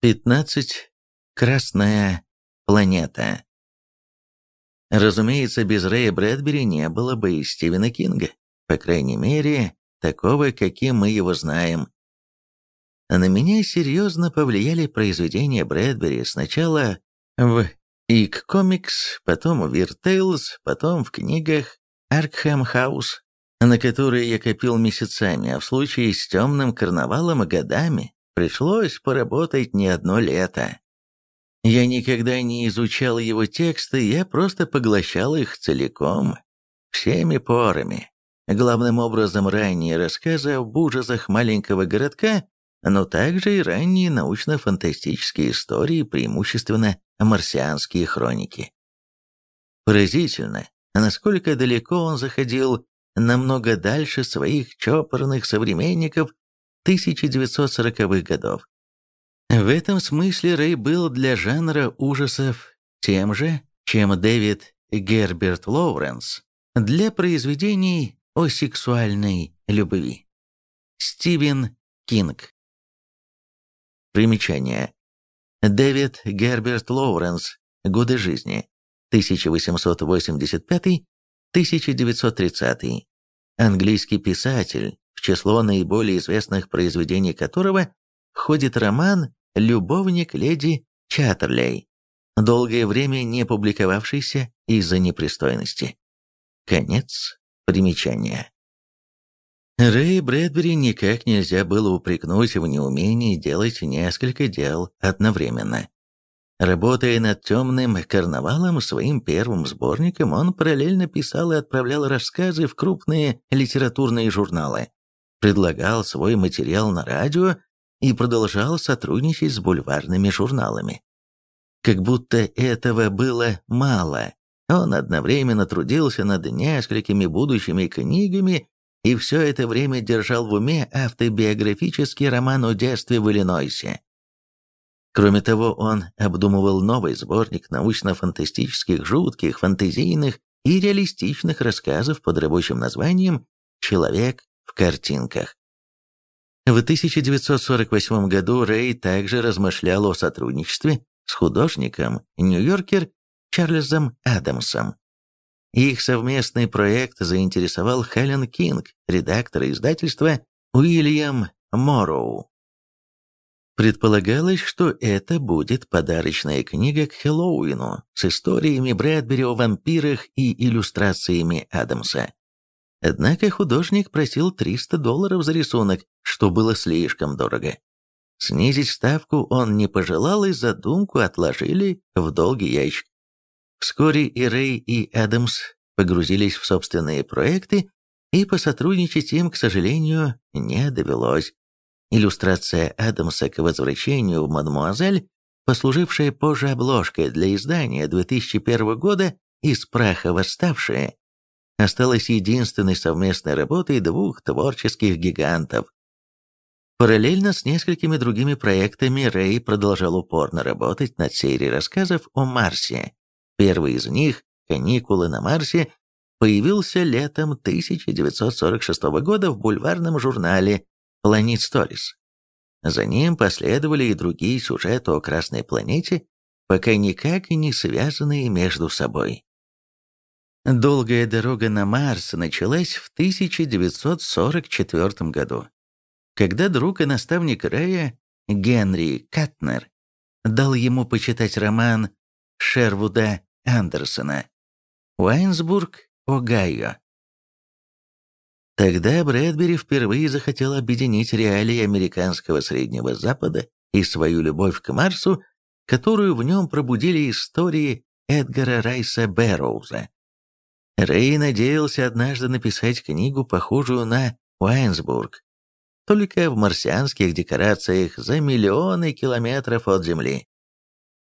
15. Красная планета. Разумеется, без Рэя Брэдбери не было бы и Стивена Кинга, по крайней мере, такого, каким мы его знаем. На меня серьезно повлияли произведения Брэдбери сначала в Ик Комикс, потом в Tales, потом в книгах Аркхэм Хаус, на которые я копил месяцами, а в случае с темным карнавалом годами. Пришлось поработать не одно лето. Я никогда не изучал его тексты, я просто поглощал их целиком, всеми порами. Главным образом ранние рассказы об ужасах маленького городка, но также и ранние научно-фантастические истории, преимущественно марсианские хроники. Поразительно, насколько далеко он заходил, намного дальше своих чопорных современников 1940-х годов. В этом смысле Рэй был для жанра ужасов тем же, чем Дэвид Герберт Лоуренс для произведений о сексуальной любви. Стивен Кинг Примечание. Дэвид Герберт Лоуренс. Годы жизни. 1885-1930. Английский писатель, в число наиболее известных произведений которого входит роман «Любовник леди Чаттерлей», долгое время не публиковавшийся из-за непристойности. Конец примечания. Рэй Брэдбери никак нельзя было упрекнуть в неумении делать несколько дел одновременно. Работая над «Темным карнавалом», своим первым сборником, он параллельно писал и отправлял рассказы в крупные литературные журналы предлагал свой материал на радио и продолжал сотрудничать с бульварными журналами. Как будто этого было мало, он одновременно трудился над несколькими будущими книгами и все это время держал в уме автобиографический роман о детстве в Иллинойсе. Кроме того, он обдумывал новый сборник научно-фантастических, жутких, фантазийных и реалистичных рассказов под рабочим названием «Человек в картинках. В 1948 году Рэй также размышлял о сотрудничестве с художником Нью-Йоркер Чарльзом Адамсом. Их совместный проект заинтересовал Хелен Кинг, редактора издательства Уильям Морроу. Предполагалось, что это будет подарочная книга к Хэллоуину с историями Брэдбери о вампирах и иллюстрациями Адамса. Однако художник просил 300 долларов за рисунок, что было слишком дорого. Снизить ставку он не пожелал и задумку отложили в долгий ящик. Вскоре и Рэй, и Адамс погрузились в собственные проекты, и посотрудничать им, к сожалению, не довелось. Иллюстрация Адамса к возвращению в «Мадемуазель», послужившая позже обложкой для издания 2001 года «Из праха восставшая», осталась единственной совместной работой двух творческих гигантов. Параллельно с несколькими другими проектами Рэй продолжал упорно работать над серией рассказов о Марсе. Первый из них, «Каникулы на Марсе», появился летом 1946 года в бульварном журнале Planet Stories. За ним последовали и другие сюжеты о Красной планете, пока никак и не связанные между собой. Долгая дорога на Марс началась в 1944 году, когда друг и наставник Рэя Генри Катнер дал ему почитать роман Шервуда Андерсона «Уайнсбург, Огайо». Тогда Брэдбери впервые захотел объединить реалии американского Среднего Запада и свою любовь к Марсу, которую в нем пробудили истории Эдгара Райса Бэрроуза. Рэй надеялся однажды написать книгу, похожую на Уайнсбург, только в марсианских декорациях за миллионы километров от Земли.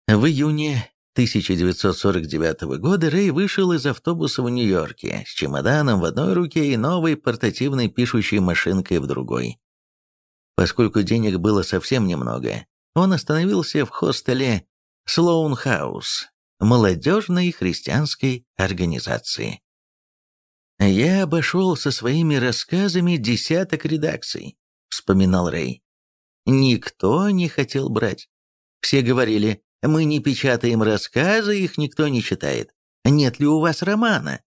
В июне 1949 года Рэй вышел из автобуса в Нью-Йорке с чемоданом в одной руке и новой портативной пишущей машинкой в другой. Поскольку денег было совсем немного, он остановился в хостеле Слоун Хаус молодежной христианской организации. «Я обошел со своими рассказами десяток редакций», — вспоминал Рэй. «Никто не хотел брать. Все говорили, мы не печатаем рассказы, их никто не читает. Нет ли у вас романа?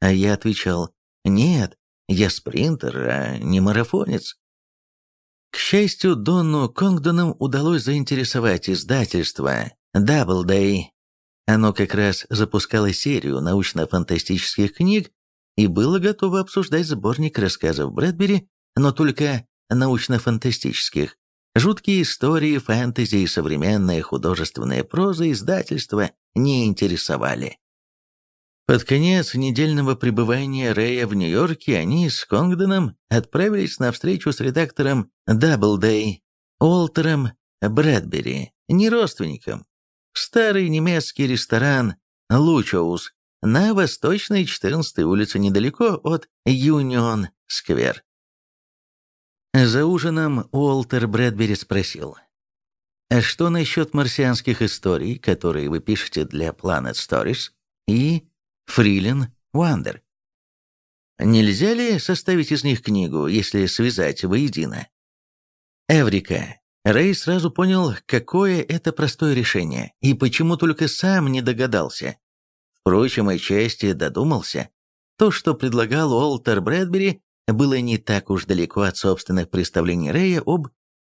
А я отвечал, нет, я спринтер, а не марафонец. К счастью, Донну Конгдонам удалось заинтересовать издательство Doubleday. Оно как раз запускало серию научно-фантастических книг и было готово обсуждать сборник рассказов Брэдбери, но только научно-фантастических. Жуткие истории, фэнтези и современная художественная проза издательства не интересовали. Под конец недельного пребывания Рэя в Нью-Йорке они с Конгдоном отправились на встречу с редактором Даблдей Уолтером Брэдбери, не родственником, в старый немецкий ресторан «Лучоус» на восточной 14-й улице недалеко от Юнион-сквер. За ужином Уолтер Брэдбери спросил, «А что насчет марсианских историй, которые вы пишете для Planet Stories и Thrilling Wonder? Нельзя ли составить из них книгу, если связать воедино?» Эврика. Рэй сразу понял, какое это простое решение, и почему только сам не догадался. Впрочем, отчасти додумался. То, что предлагал Уолтер Брэдбери, было не так уж далеко от собственных представлений Рэя об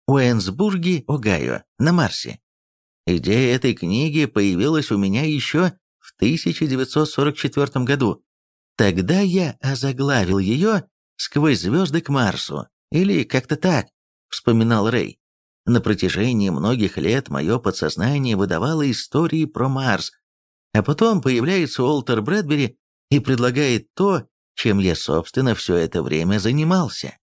Уэнсбурге, Огайо, на Марсе. Идея этой книги появилась у меня еще в 1944 году. Тогда я озаглавил ее «Сквозь звезды к Марсу» или как-то так, вспоминал Рэй. На протяжении многих лет мое подсознание выдавало истории про Марс, а потом появляется Уолтер Брэдбери и предлагает то, чем я, собственно, все это время занимался.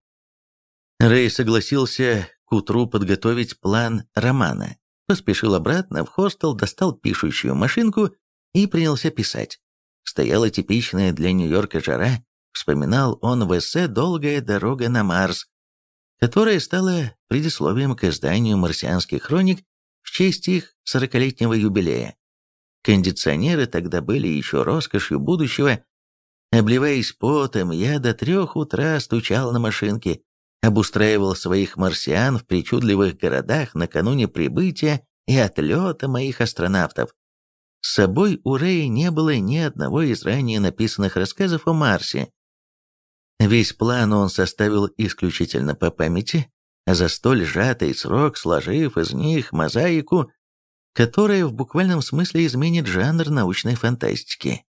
Рэй согласился к утру подготовить план романа, поспешил обратно в хостел, достал пишущую машинку и принялся писать. Стояла типичная для Нью-Йорка жара, вспоминал он в эссе «Долгая дорога на Марс», которая стала предисловием к изданию «Марсианских хроник» в честь их сорокалетнего юбилея. Кондиционеры тогда были еще роскошью будущего, Обливаясь потом, я до трех утра стучал на машинке, обустраивал своих марсиан в причудливых городах накануне прибытия и отлета моих астронавтов. С собой у Рэя не было ни одного из ранее написанных рассказов о Марсе. Весь план он составил исключительно по памяти, за столь сжатый срок сложив из них мозаику, которая в буквальном смысле изменит жанр научной фантастики.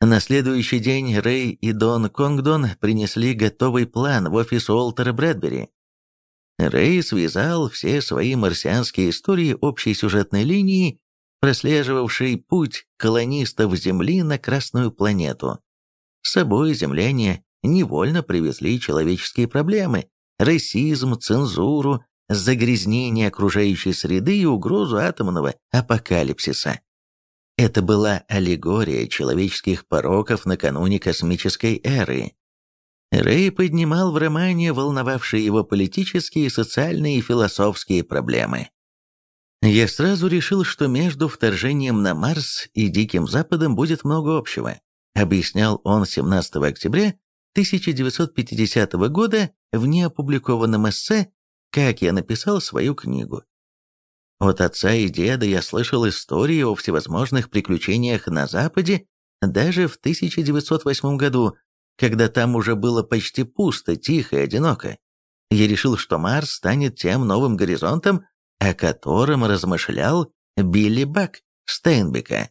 На следующий день Рэй и Дон Конгдон принесли готовый план в офис Уолтера Брэдбери. Рэй связал все свои марсианские истории общей сюжетной линией, прослеживавшей путь колонистов Земли на Красную планету. С собой земляне невольно привезли человеческие проблемы, расизм, цензуру, загрязнение окружающей среды и угрозу атомного апокалипсиса. Это была аллегория человеческих пороков накануне космической эры. Рэй поднимал в романе волновавшие его политические, социальные и философские проблемы. Я сразу решил, что между вторжением на Марс и Диким Западом будет много общего, объяснял он 17 октября 1950 года в неопубликованном эссе «Как я написал свою книгу». От отца и деда я слышал истории о всевозможных приключениях на Западе даже в 1908 году, когда там уже было почти пусто, тихо и одиноко. Я решил, что Марс станет тем новым горизонтом, о котором размышлял Билли Бак Стейнбека.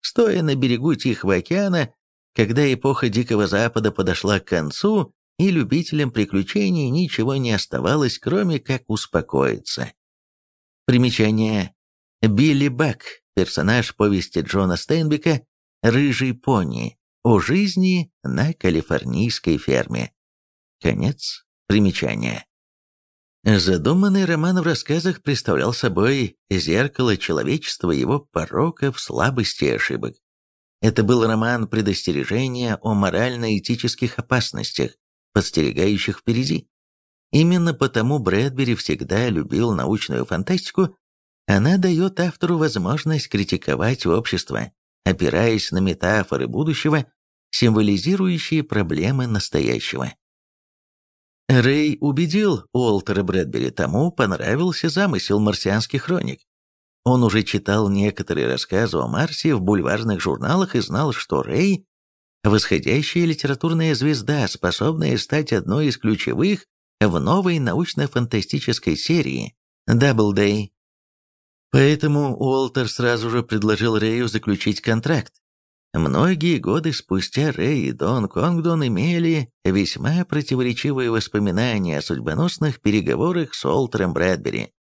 Стоя на берегу Тихого океана, когда эпоха Дикого Запада подошла к концу, и любителям приключений ничего не оставалось, кроме как успокоиться. Примечание. Билли Бак, персонаж повести Джона Стейнбека «Рыжий пони» о жизни на калифорнийской ферме. Конец примечания. Задуманный роман в рассказах представлял собой зеркало человечества, его пороков, слабости и ошибок. Это был роман предостережения о морально-этических опасностях, подстерегающих впереди. Именно потому Брэдбери всегда любил научную фантастику, она дает автору возможность критиковать общество, опираясь на метафоры будущего, символизирующие проблемы настоящего. Рэй убедил Уолтера Брэдбери, тому понравился замысел марсианских хроник. Он уже читал некоторые рассказы о Марсе в бульварных журналах и знал, что Рэй – восходящая литературная звезда, способная стать одной из ключевых в новой научно-фантастической серии «Даблдей». Поэтому Уолтер сразу же предложил Рэю заключить контракт. Многие годы спустя Рэй и Дон Конгдон имели весьма противоречивые воспоминания о судьбоносных переговорах с Уолтером Брэдбери.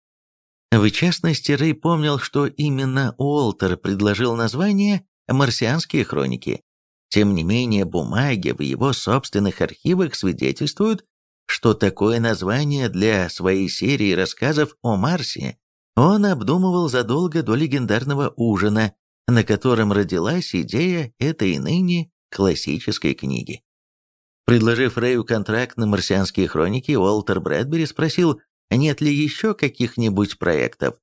В частности, Рэй помнил, что именно Уолтер предложил название «Марсианские хроники». Тем не менее, бумаги в его собственных архивах свидетельствуют, что такое название для своей серии рассказов о Марсе он обдумывал задолго до легендарного ужина, на котором родилась идея этой ныне классической книги. Предложив Рэю контракт на «Марсианские хроники», Уолтер Брэдбери спросил, нет ли еще каких-нибудь проектов.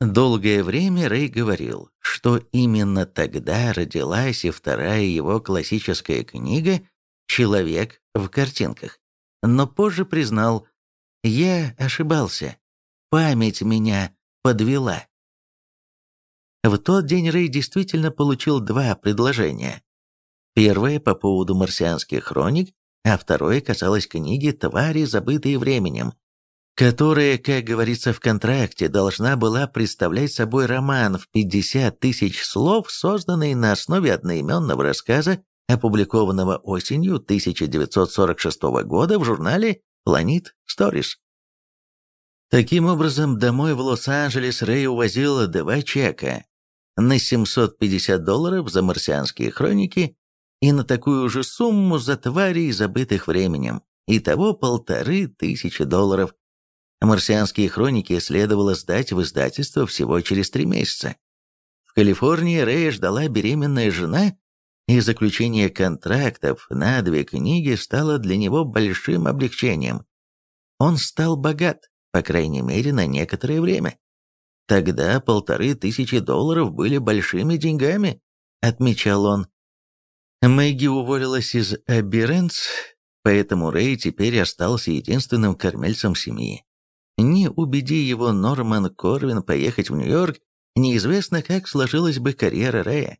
Долгое время Рэй говорил, что именно тогда родилась и вторая его классическая книга «Человек в картинках». Но позже признал, я ошибался, память меня подвела. В тот день Рэй действительно получил два предложения. Первое по поводу марсианских хроник, а второе касалось книги «Твари, забытые временем», которая, как говорится в контракте, должна была представлять собой роман в 50 тысяч слов, созданный на основе одноименного рассказа, опубликованного осенью 1946 года в журнале Planet Stories. Таким образом, домой в Лос-Анджелес Рэй увозил два чека на 750 долларов за марсианские хроники и на такую же сумму за тварей, забытых временем, итого полторы тысячи долларов. Марсианские хроники следовало сдать в издательство всего через три месяца. В Калифорнии Рэя ждала беременная жена, и заключение контрактов на две книги стало для него большим облегчением. Он стал богат, по крайней мере, на некоторое время. Тогда полторы тысячи долларов были большими деньгами, отмечал он. Мэгги уволилась из Аберенс, поэтому Рэй теперь остался единственным кормильцем семьи. Не убеди его Норман Корвин поехать в Нью-Йорк, неизвестно, как сложилась бы карьера Рэя.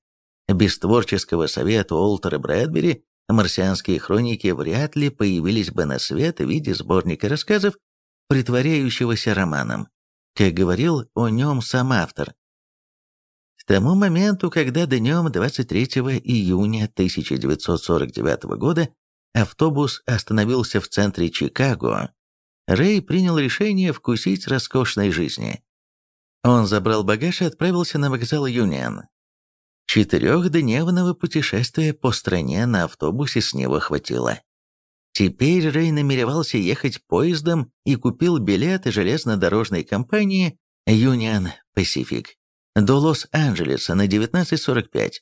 Без творческого совета Уолтера Брэдбери марсианские хроники вряд ли появились бы на свет в виде сборника рассказов, притворяющегося романом, как говорил о нем сам автор. К тому моменту, когда днем 23 июня 1949 года автобус остановился в центре Чикаго, Рэй принял решение вкусить роскошной жизни. Он забрал багаж и отправился на вокзал Юнион. Четырехдневного путешествия по стране на автобусе с него хватило. Теперь Рэй намеревался ехать поездом и купил билеты железнодорожной компании Union Pacific до Лос-Анджелеса на 19.45.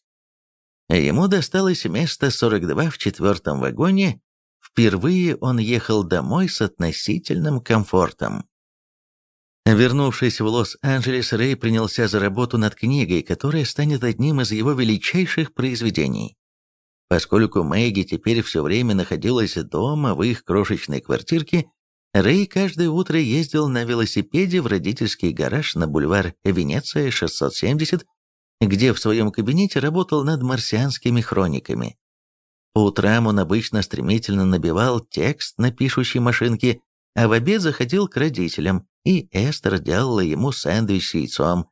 Ему досталось место 42 в четвертом вагоне, впервые он ехал домой с относительным комфортом. Вернувшись в Лос-Анджелес, Рэй принялся за работу над книгой, которая станет одним из его величайших произведений. Поскольку Мэгги теперь все время находилась дома в их крошечной квартирке, Рэй каждое утро ездил на велосипеде в родительский гараж на бульвар Венеция 670, где в своем кабинете работал над марсианскими хрониками. По утрам он обычно стремительно набивал текст на пишущей машинке, а в обед заходил к родителям, и Эстер делала ему сэндвич с яйцом.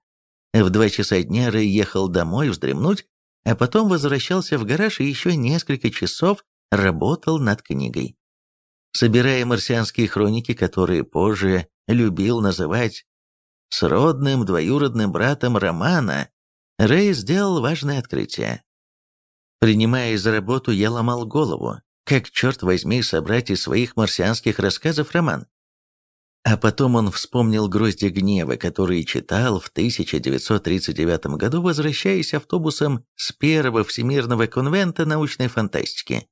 В два часа дня Рэй ехал домой вздремнуть, а потом возвращался в гараж и еще несколько часов работал над книгой. Собирая марсианские хроники, которые позже любил называть сродным двоюродным братом Романа, Рэй сделал важное открытие. Принимаясь за работу, я ломал голову, как, черт возьми, собрать из своих марсианских рассказов роман. А потом он вспомнил «Грозди гнева», который читал в 1939 году, возвращаясь автобусом с первого Всемирного конвента научной фантастики.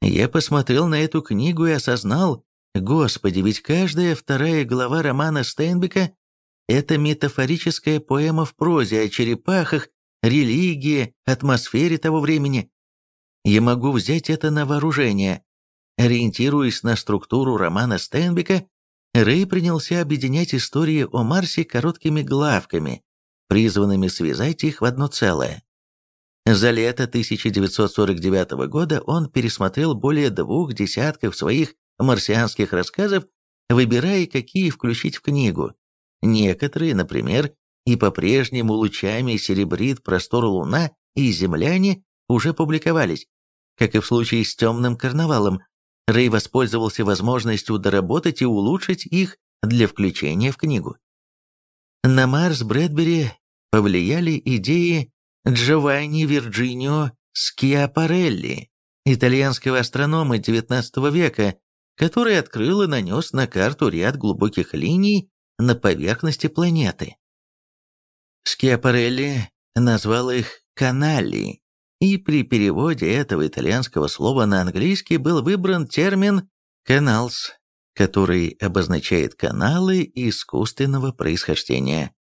Я посмотрел на эту книгу и осознал, господи, ведь каждая вторая глава романа Стейнбека – это метафорическая поэма в прозе о черепахах, религии, атмосфере того времени. Я могу взять это на вооружение. Ориентируясь на структуру романа Стейнбека, Рэй принялся объединять истории о Марсе короткими главками, призванными связать их в одно целое. За лето 1949 года он пересмотрел более двух десятков своих марсианских рассказов, выбирая, какие включить в книгу. Некоторые, например, и по-прежнему лучами серебрит простор Луна и Земляне уже публиковались. Как и в случае с «Темным карнавалом», Рэй воспользовался возможностью доработать и улучшить их для включения в книгу. На Марс Брэдбери повлияли идеи Джованни Вирджинио Скиапарелли, итальянского астронома XIX века, который открыл и нанес на карту ряд глубоких линий на поверхности планеты. Скиапарелли назвал их «канали», и при переводе этого итальянского слова на английский был выбран термин «каналс», который обозначает каналы искусственного происхождения.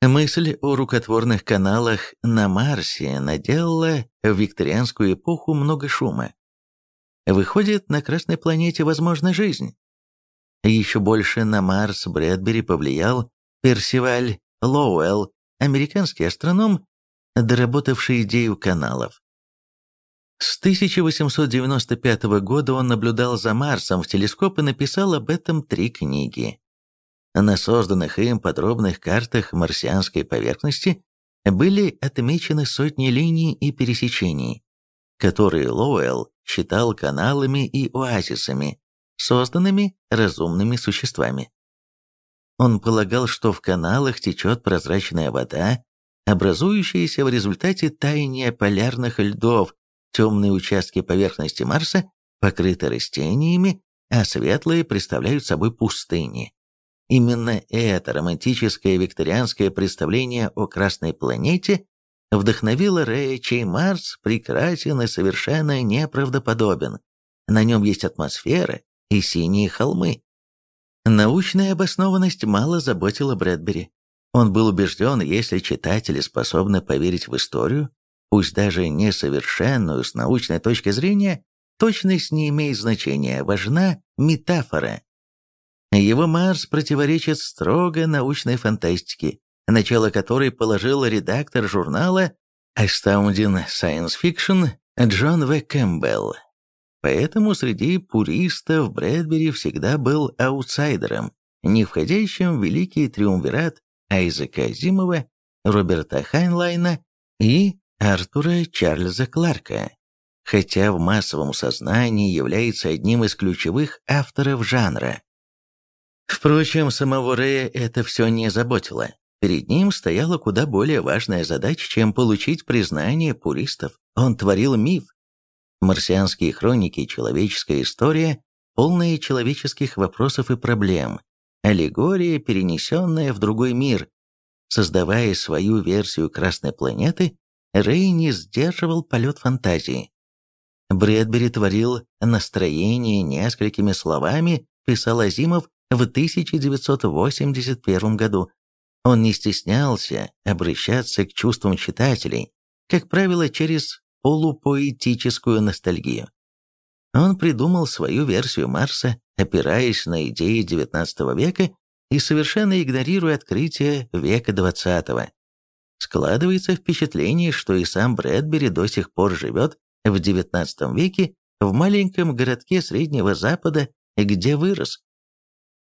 Мысль о рукотворных каналах на Марсе наделала в викторианскую эпоху много шума. Выходит, на Красной планете возможна жизнь. Еще больше на Марс Брэдбери повлиял Персиваль Лоуэлл, американский астроном, доработавший идею каналов. С 1895 года он наблюдал за Марсом в телескоп и написал об этом три книги. На созданных им подробных картах марсианской поверхности были отмечены сотни линий и пересечений, которые Лоуэлл считал каналами и оазисами, созданными разумными существами. Он полагал, что в каналах течет прозрачная вода, образующаяся в результате таяния полярных льдов, темные участки поверхности Марса покрыты растениями, а светлые представляют собой пустыни. Именно это романтическое викторианское представление о Красной планете вдохновило Рэя, чей Марс прекрасен и совершенно неправдоподобен. На нем есть атмосфера и синие холмы. Научная обоснованность мало заботила Брэдбери. Он был убежден, если читатели способны поверить в историю, пусть даже несовершенную с научной точки зрения, точность не имеет значения, важна метафора. Его Марс противоречит строго научной фантастике, начало которой положил редактор журнала Astounding Science Fiction Джон В. Кэмпбелл. Поэтому среди пуристов Брэдбери всегда был аутсайдером, не входящим в великий триумвират Айзека Азимова, Роберта Хайнлайна и Артура Чарльза Кларка, хотя в массовом сознании является одним из ключевых авторов жанра. Впрочем, самого Рэя это все не заботило. Перед ним стояла куда более важная задача, чем получить признание пуристов. Он творил миф. Марсианские хроники, человеческая история, полные человеческих вопросов и проблем, аллегория, перенесенная в другой мир. Создавая свою версию Красной планеты, Рэй не сдерживал полет фантазии. Брэдбери творил настроение несколькими словами, писал Азимов в 1981 году. Он не стеснялся обращаться к чувствам читателей, как правило, через полупоэтическую ностальгию. Он придумал свою версию Марса, опираясь на идеи XIX века и совершенно игнорируя открытия века XX. Складывается впечатление, что и сам Брэдбери до сих пор живет в XIX веке в маленьком городке Среднего Запада, где вырос.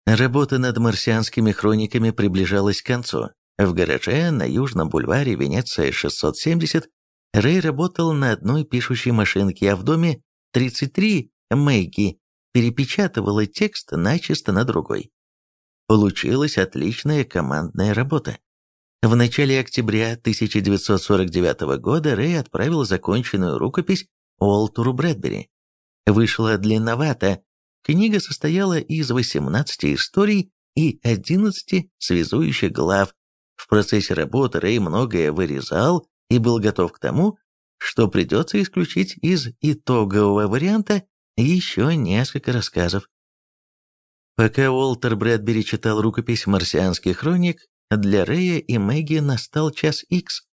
Работа над марсианскими хрониками приближалась к концу. В гараже на Южном бульваре Венеция 670 Рэй работал на одной пишущей машинке, а в доме 33 Мэгги перепечатывала текст начисто на другой. Получилась отличная командная работа. В начале октября 1949 года Рэй отправил законченную рукопись Уолтеру Брэдбери. Вышла длинновато, Книга состояла из 18 историй и 11 связующих глав. В процессе работы Рэй многое вырезал и был готов к тому, что придется исключить из итогового варианта еще несколько рассказов. Пока Уолтер Брэдбери читал рукопись «Марсианских хроник», для Рэя и Мэгги настал час икс.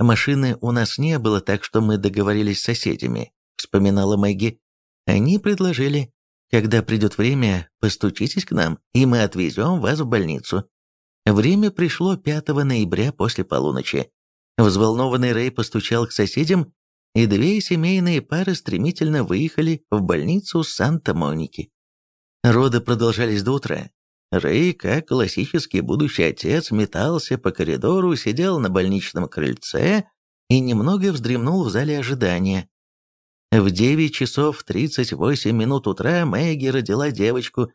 «Машины у нас не было, так что мы договорились с соседями», — вспоминала Мэгги. «Они предложили Когда придет время, постучитесь к нам, и мы отвезем вас в больницу. Время пришло 5 ноября после полуночи. Взволнованный Рэй постучал к соседям, и две семейные пары стремительно выехали в больницу Санта-Моники. Роды продолжались до утра. Рэй, как классический будущий отец, метался по коридору, сидел на больничном крыльце и немного вздремнул в зале ожидания. В 9 часов 38 минут утра Мэгги родила девочку,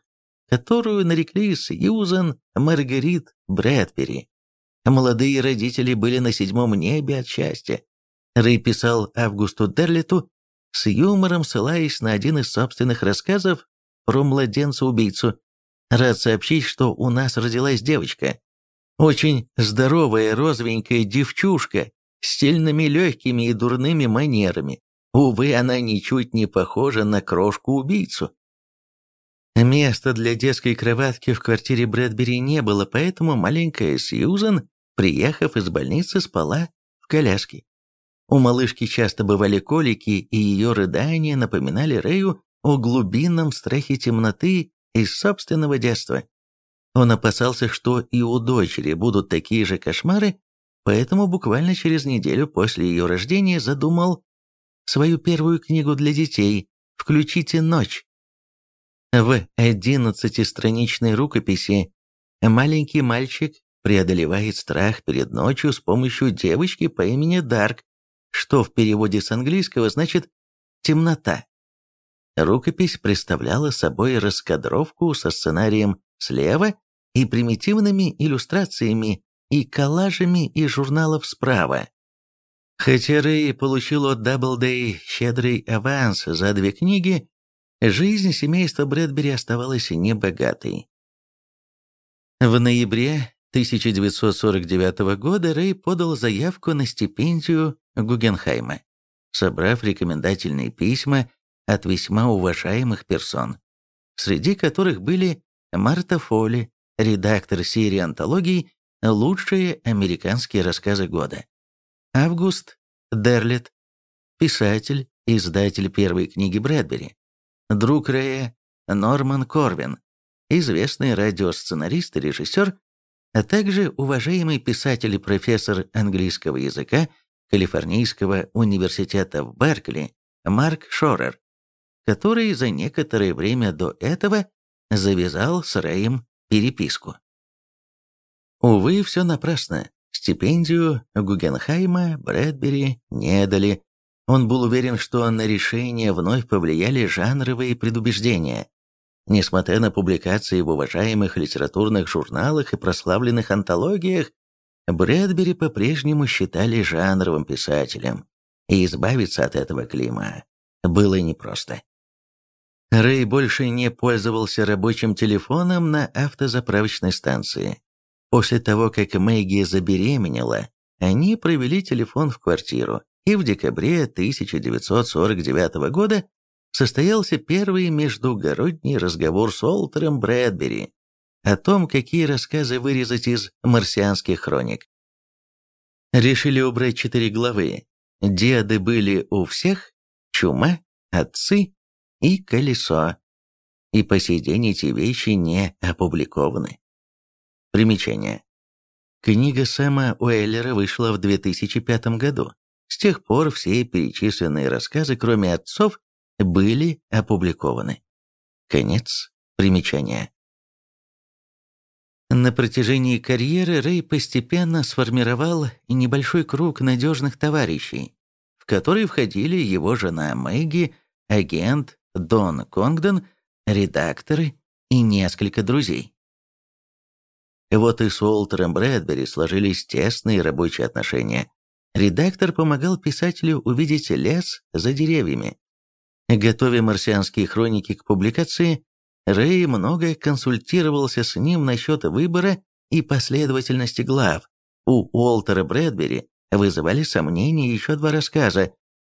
которую нарекли Сьюзан Маргарит Брэдбери. Молодые родители были на седьмом небе от счастья. Рэй писал Августу Дерлиту с юмором ссылаясь на один из собственных рассказов про младенца-убийцу. Рад сообщить, что у нас родилась девочка. Очень здоровая розовенькая девчушка с сильными легкими и дурными манерами. Увы, она ничуть не похожа на крошку-убийцу. Места для детской кроватки в квартире Брэдбери не было, поэтому маленькая Сьюзан, приехав из больницы, спала в коляске. У малышки часто бывали колики, и ее рыдания напоминали Рэю о глубинном страхе темноты из собственного детства. Он опасался, что и у дочери будут такие же кошмары, поэтому буквально через неделю после ее рождения задумал свою первую книгу для детей «Включите ночь». В одиннадцатистраничной рукописи маленький мальчик преодолевает страх перед ночью с помощью девочки по имени Дарк, что в переводе с английского значит «темнота». Рукопись представляла собой раскадровку со сценарием слева и примитивными иллюстрациями и коллажами из журналов справа. Хотя Рэй получил от Даблдей щедрый аванс за две книги, жизнь семейства Брэдбери оставалась небогатой. В ноябре 1949 года Рэй подал заявку на стипендию Гугенхайма, собрав рекомендательные письма от весьма уважаемых персон, среди которых были Марта Фоли, редактор серии антологий «Лучшие американские рассказы года», Август Дерлет, писатель, издатель первой книги Брэдбери, друг Рэя Норман Корвин, известный радиосценарист и режиссер, а также уважаемый писатель и профессор английского языка Калифорнийского университета в Беркли Марк Шорер, который за некоторое время до этого завязал с Рэем переписку. Увы, все напрасно. Стипендию Гугенхайма Брэдбери не дали. Он был уверен, что на решение вновь повлияли жанровые предубеждения. Несмотря на публикации в уважаемых литературных журналах и прославленных антологиях, Брэдбери по-прежнему считали жанровым писателем, и избавиться от этого клима было непросто. Рэй больше не пользовался рабочим телефоном на автозаправочной станции. После того, как Мэгги забеременела, они провели телефон в квартиру, и в декабре 1949 года состоялся первый междугородний разговор с Олтером Брэдбери о том, какие рассказы вырезать из марсианских хроник. Решили убрать четыре главы. Деды были у всех, чума, отцы и колесо. И по сей день эти вещи не опубликованы. Примечание. Книга Сэма Уэллера вышла в 2005 году. С тех пор все перечисленные рассказы, кроме отцов, были опубликованы. Конец примечания. На протяжении карьеры Рэй постепенно сформировал небольшой круг надежных товарищей, в который входили его жена Мэгги, агент Дон Конгдон, редакторы и несколько друзей. Вот и с Уолтером Брэдбери сложились тесные рабочие отношения. Редактор помогал писателю увидеть лес за деревьями. Готовя марсианские хроники к публикации, Рэй много консультировался с ним насчет выбора и последовательности глав. У Уолтера Брэдбери вызывали сомнения еще два рассказа.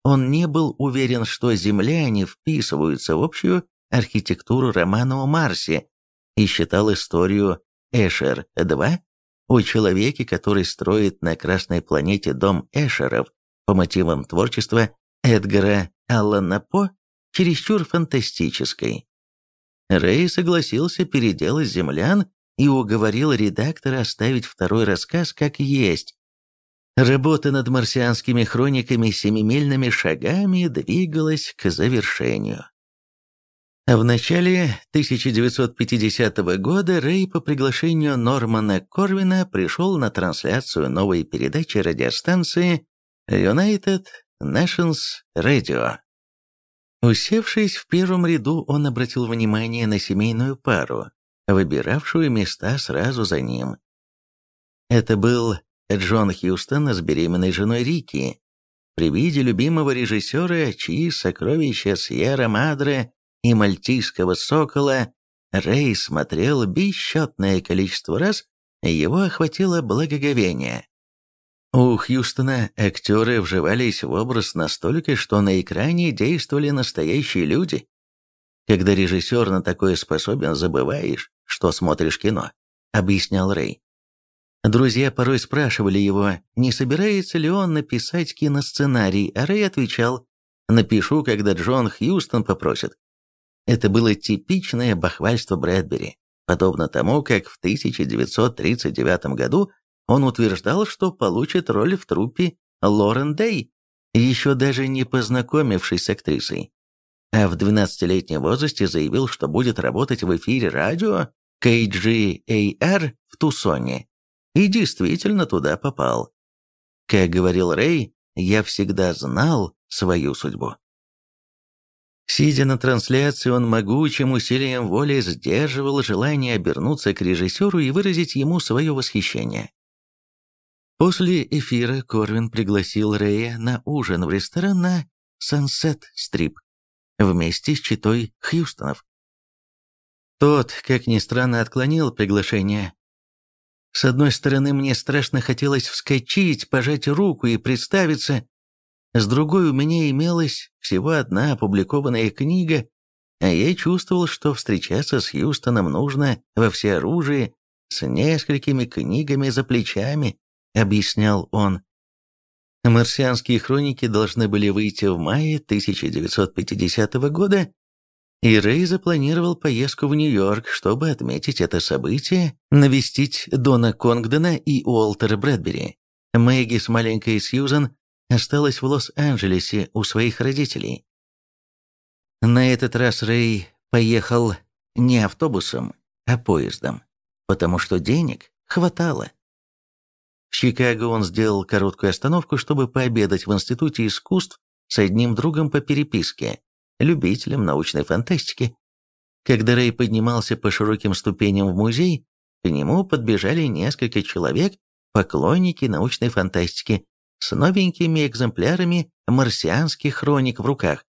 Он не был уверен, что земляне вписываются в общую архитектуру романа о Марсе и считал историю Эшер-2 о человеке, который строит на Красной планете дом Эшеров по мотивам творчества Эдгара Аллана По, чересчур фантастической. Рэй согласился переделать «Землян» и уговорил редактора оставить второй рассказ как есть. Работа над марсианскими хрониками семимильными шагами двигалась к завершению. В начале 1950 года Рэй по приглашению Нормана Корвина пришел на трансляцию новой передачи радиостанции United Nations Radio. Усевшись в первом ряду, он обратил внимание на семейную пару, выбиравшую места сразу за ним. Это был Джон Хьюстон с беременной женой Рики. При виде любимого режиссера, чьи сокровища Сьерра Мадре и мальтийского сокола Рэй смотрел бесчетное количество раз, его охватило благоговение. У Хьюстона актеры вживались в образ настолько, что на экране действовали настоящие люди. Когда режиссер на такое способен, забываешь, что смотришь кино, объяснял Рэй. Друзья порой спрашивали его, не собирается ли он написать киносценарий, а Рэй отвечал, «Напишу, когда Джон Хьюстон попросит». Это было типичное бахвальство Брэдбери, подобно тому, как в 1939 году он утверждал, что получит роль в труппе Лорен Дэй, еще даже не познакомившись с актрисой. А в 12-летнем возрасте заявил, что будет работать в эфире радио KGAR в Тусоне. И действительно туда попал. Как говорил Рэй, я всегда знал свою судьбу. Сидя на трансляции, он могучим усилием воли сдерживал желание обернуться к режиссеру и выразить ему свое восхищение. После эфира Корвин пригласил Рэя на ужин в ресторан на Сансет Стрип вместе с читой Хьюстонов. Тот, как ни странно, отклонил приглашение. С одной стороны, мне страшно хотелось вскочить, пожать руку и представиться, с другой у меня имелась всего одна опубликованная книга, а я чувствовал, что встречаться с Хьюстоном нужно во всеоружии с несколькими книгами за плечами, объяснял он. Марсианские хроники должны были выйти в мае 1950 года, и Рэй запланировал поездку в Нью-Йорк, чтобы отметить это событие, навестить Дона Конгдена и Уолтера Брэдбери. Мэгги с маленькой Сьюзан осталась в Лос-Анджелесе у своих родителей. На этот раз Рэй поехал не автобусом, а поездом, потому что денег хватало. В Чикаго он сделал короткую остановку, чтобы пообедать в Институте искусств с одним другом по переписке, любителем научной фантастики. Когда Рэй поднимался по широким ступеням в музей, к нему подбежали несколько человек, поклонники научной фантастики, с новенькими экземплярами марсианских хроник в руках.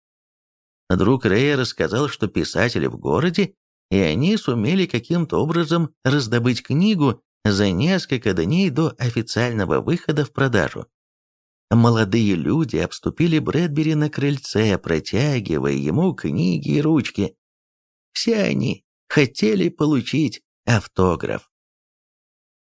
Друг Рэя рассказал, что писатели в городе, и они сумели каким-то образом раздобыть книгу за несколько дней до официального выхода в продажу. Молодые люди обступили Брэдбери на крыльце, протягивая ему книги и ручки. Все они хотели получить автограф.